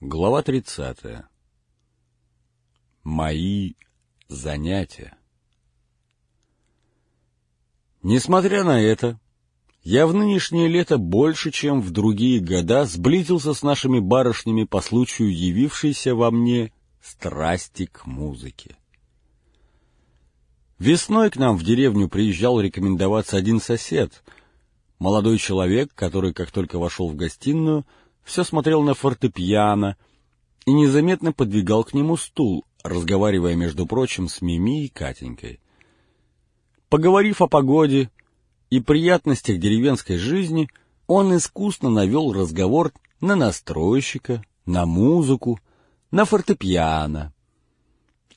Глава 30. Мои занятия. Несмотря на это, я в нынешнее лето больше, чем в другие года, сблизился с нашими барышнями по случаю явившейся во мне страсти к музыке. Весной к нам в деревню приезжал рекомендоваться один сосед, молодой человек, который, как только вошел в гостиную, все смотрел на фортепиано и незаметно подвигал к нему стул, разговаривая, между прочим, с Мими и Катенькой. Поговорив о погоде и приятностях деревенской жизни, он искусно навел разговор на настройщика, на музыку, на фортепиано.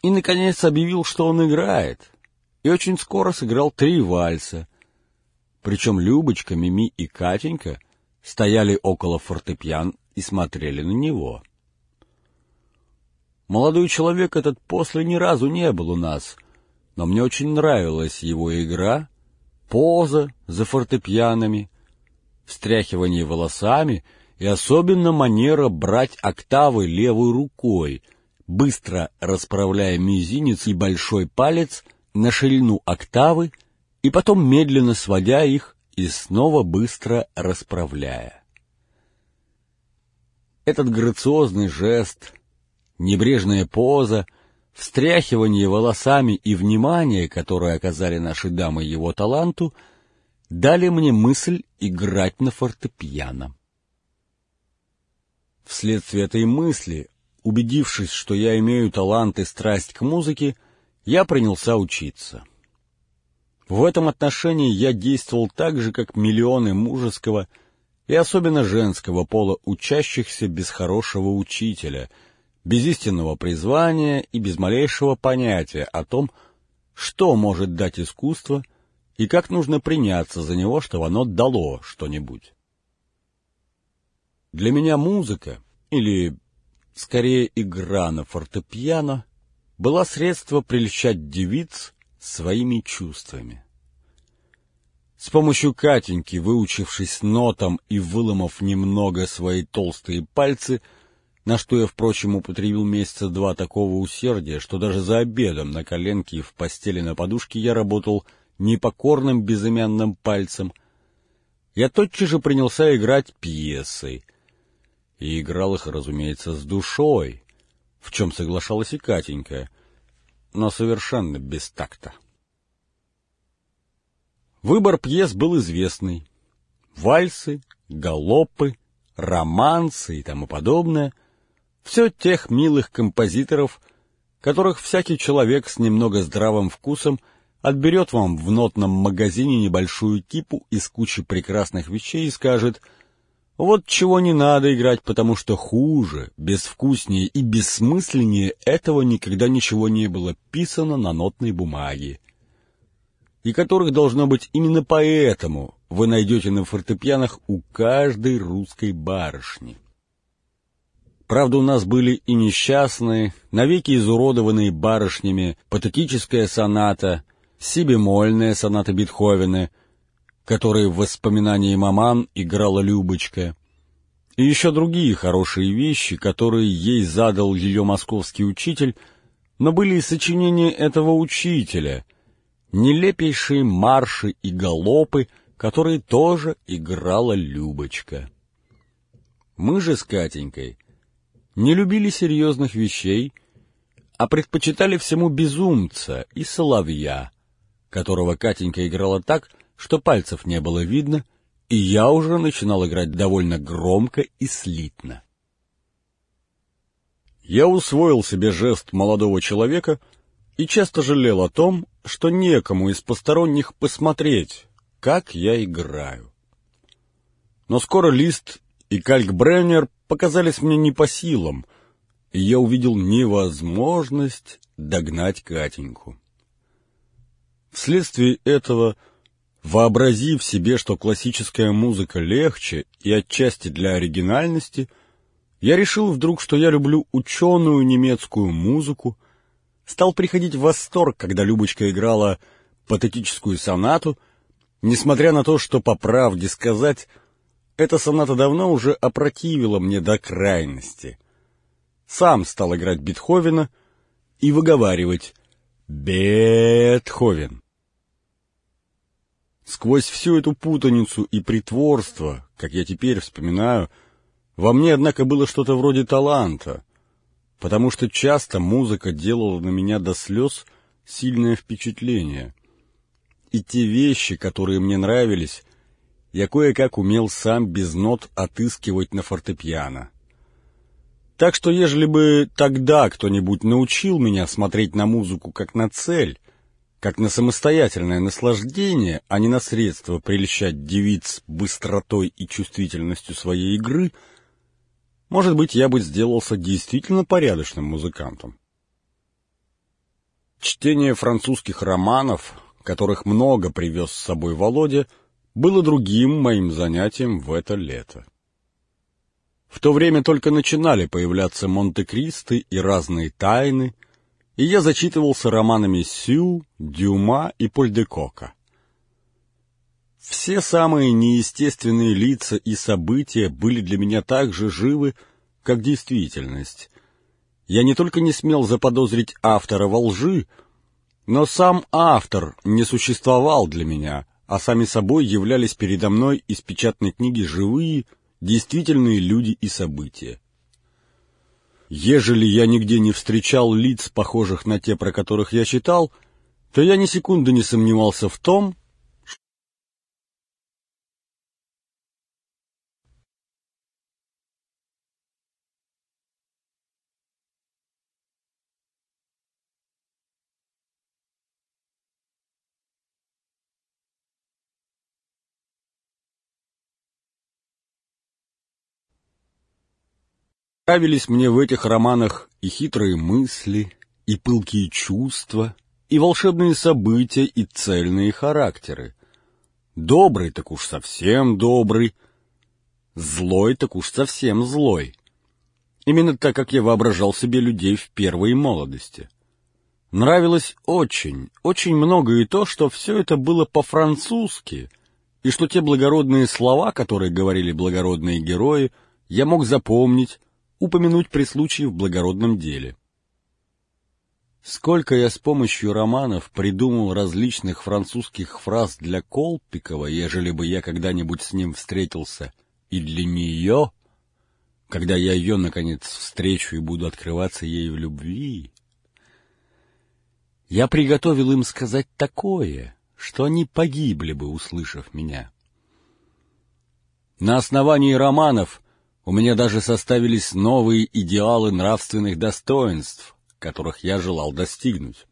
И, наконец, объявил, что он играет, и очень скоро сыграл три вальса. Причем Любочка, Мими и Катенька — стояли около фортепиан и смотрели на него. Молодой человек этот после ни разу не был у нас, но мне очень нравилась его игра, поза за фортепианами, встряхивание волосами и особенно манера брать октавы левой рукой, быстро расправляя мизинец и большой палец на ширину октавы и потом медленно сводя их и снова быстро расправляя. Этот грациозный жест, небрежная поза, встряхивание волосами и внимание, которое оказали наши дамы его таланту, дали мне мысль играть на фортепиано. Вследствие этой мысли, убедившись, что я имею талант и страсть к музыке, я принялся учиться. В этом отношении я действовал так же, как миллионы мужеского и особенно женского пола, учащихся без хорошего учителя, без истинного призвания и без малейшего понятия о том, что может дать искусство и как нужно приняться за него, чтобы оно дало что-нибудь. Для меня музыка, или, скорее, игра на фортепиано, была средство прельщать девиц своими чувствами. С помощью Катеньки, выучившись нотам и выломав немного свои толстые пальцы, на что я, впрочем, употребил месяца два такого усердия, что даже за обедом на коленке и в постели на подушке я работал непокорным безымянным пальцем, я тотчас же принялся играть пьесы. И играл их, разумеется, с душой, в чем соглашалась и Катенька — но совершенно без такта. Выбор пьес был известный. Вальсы, галопы, романсы и тому подобное — все тех милых композиторов, которых всякий человек с немного здравым вкусом отберет вам в нотном магазине небольшую кипу из кучи прекрасных вещей и скажет — вот чего не надо играть, потому что хуже, безвкуснее и бессмысленнее этого никогда ничего не было писано на нотной бумаге. И которых должно быть именно поэтому вы найдете на фортепианах у каждой русской барышни. Правда, у нас были и несчастные, навеки изуродованные барышнями патетическая соната, сибемольная соната Бетховена — которые в воспоминании маман играла Любочка, и еще другие хорошие вещи, которые ей задал ее московский учитель, но были и сочинения этого учителя, нелепейшие марши и галопы, которые тоже играла Любочка. Мы же с Катенькой не любили серьезных вещей, а предпочитали всему безумца и соловья, которого Катенька играла так, что пальцев не было видно, и я уже начинал играть довольно громко и слитно. Я усвоил себе жест молодого человека и часто жалел о том, что некому из посторонних посмотреть, как я играю. Но скоро Лист и Калькбреннер показались мне не по силам, и я увидел невозможность догнать Катеньку. Вследствие этого Вообразив себе, что классическая музыка легче и отчасти для оригинальности, я решил вдруг, что я люблю ученую немецкую музыку, стал приходить в восторг, когда Любочка играла патетическую сонату, несмотря на то, что, по правде сказать, эта соната давно уже опротивила мне до крайности. сам стал играть Бетховена и выговаривать «Бетховен». Сквозь всю эту путаницу и притворство, как я теперь вспоминаю, во мне, однако, было что-то вроде таланта, потому что часто музыка делала на меня до слез сильное впечатление. И те вещи, которые мне нравились, я кое-как умел сам без нот отыскивать на фортепиано. Так что, ежели бы тогда кто-нибудь научил меня смотреть на музыку как на цель, как на самостоятельное наслаждение, а не на средство прельщать девиц быстротой и чувствительностью своей игры, может быть, я бы сделался действительно порядочным музыкантом. Чтение французских романов, которых много привез с собой Володя, было другим моим занятием в это лето. В то время только начинали появляться Монте-Кристо и разные тайны, и я зачитывался романами Сю, Дюма и Польдекока. Все самые неестественные лица и события были для меня так же живы, как действительность. Я не только не смел заподозрить автора во лжи, но сам автор не существовал для меня, а сами собой являлись передо мной из печатной книги живые, действительные люди и события. Ежели я нигде не встречал лиц, похожих на те, про которых я читал, то я ни секунды не сомневался в том, Нравились мне в этих романах и хитрые мысли, и пылкие чувства, и волшебные события, и цельные характеры. Добрый так уж совсем добрый, злой так уж совсем злой. Именно так, как я воображал себе людей в первой молодости. Нравилось очень, очень много и то, что все это было по-французски, и что те благородные слова, которые говорили благородные герои, я мог запомнить, упомянуть при случае в благородном деле. Сколько я с помощью романов придумал различных французских фраз для Колпикова, ежели бы я когда-нибудь с ним встретился, и для нее, когда я ее, наконец, встречу и буду открываться ей в любви. Я приготовил им сказать такое, что они погибли бы, услышав меня. На основании романов у меня даже составились новые идеалы нравственных достоинств, которых я желал достигнуть.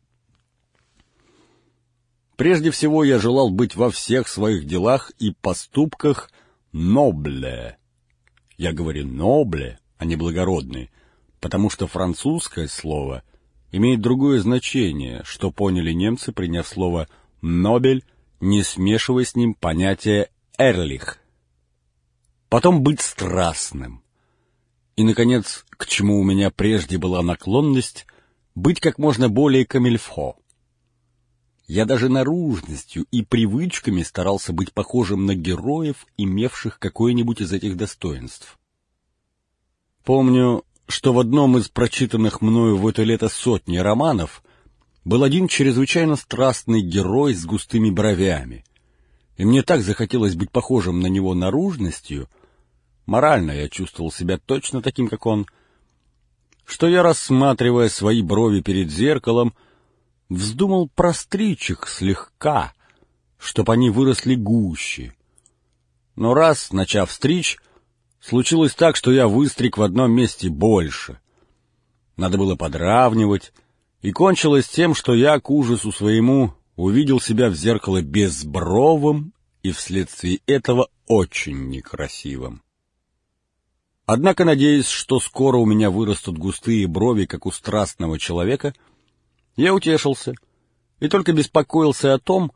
Прежде всего, я желал быть во всех своих делах и поступках «нобле». Я говорю «нобле», а не «благородный», потому что французское слово имеет другое значение, что поняли немцы, приняв слово «нобель», не смешивая с ним понятие «эрлих», потом быть страстным. И, наконец, к чему у меня прежде была наклонность, быть как можно более камильфо. Я даже наружностью и привычками старался быть похожим на героев, имевших какое-нибудь из этих достоинств. Помню, что в одном из прочитанных мною в это лето сотни романов был один чрезвычайно страстный герой с густыми бровями, и мне так захотелось быть похожим на него наружностью, Морально я чувствовал себя точно таким, как он, что я, рассматривая свои брови перед зеркалом, вздумал простричь их слегка, чтоб они выросли гуще. Но раз, начав стричь, случилось так, что я выстриг в одном месте больше. Надо было подравнивать, и кончилось тем, что я, к ужасу своему, увидел себя в зеркало безбровым и вследствие этого очень некрасивым. Однако, надеясь, что скоро у меня вырастут густые брови, как у страстного человека, я утешился и только беспокоился о том,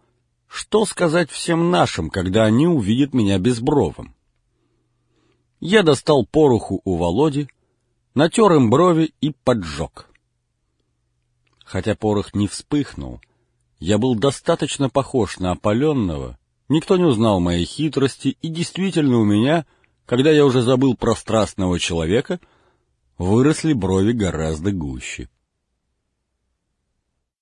что сказать всем нашим, когда они увидят меня безбровым. Я достал пороху у Володи, натер им брови и поджег. Хотя порох не вспыхнул, я был достаточно похож на опаленного, никто не узнал моей хитрости, и действительно у меня — когда я уже забыл про страстного человека, выросли брови гораздо гуще.